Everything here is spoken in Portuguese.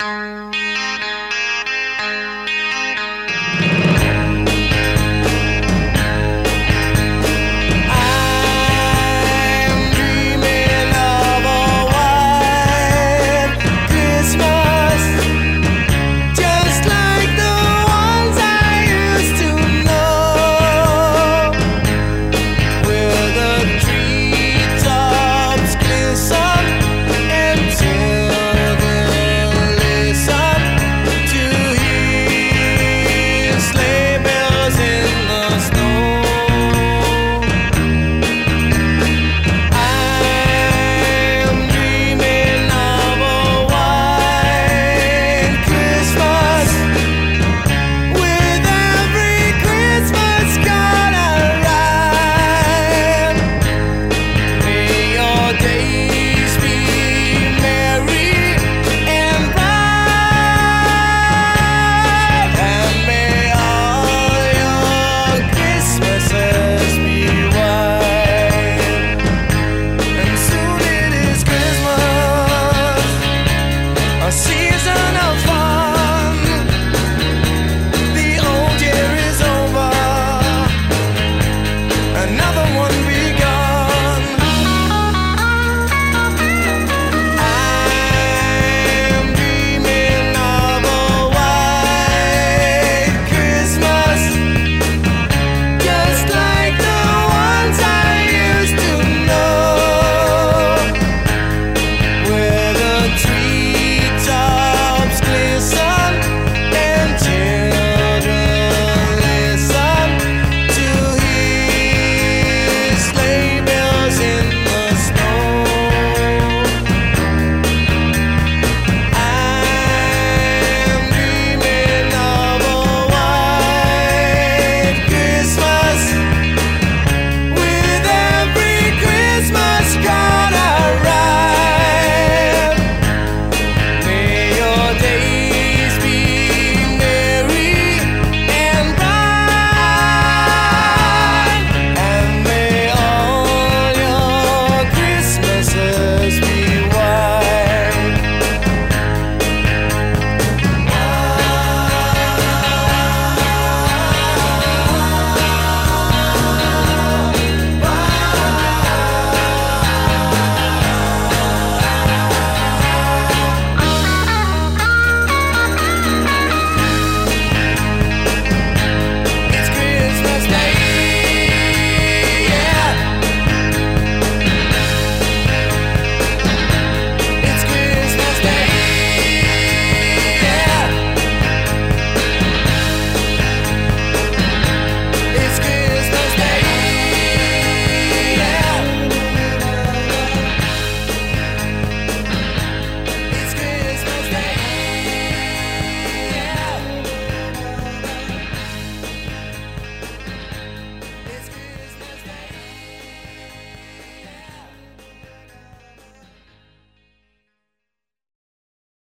Música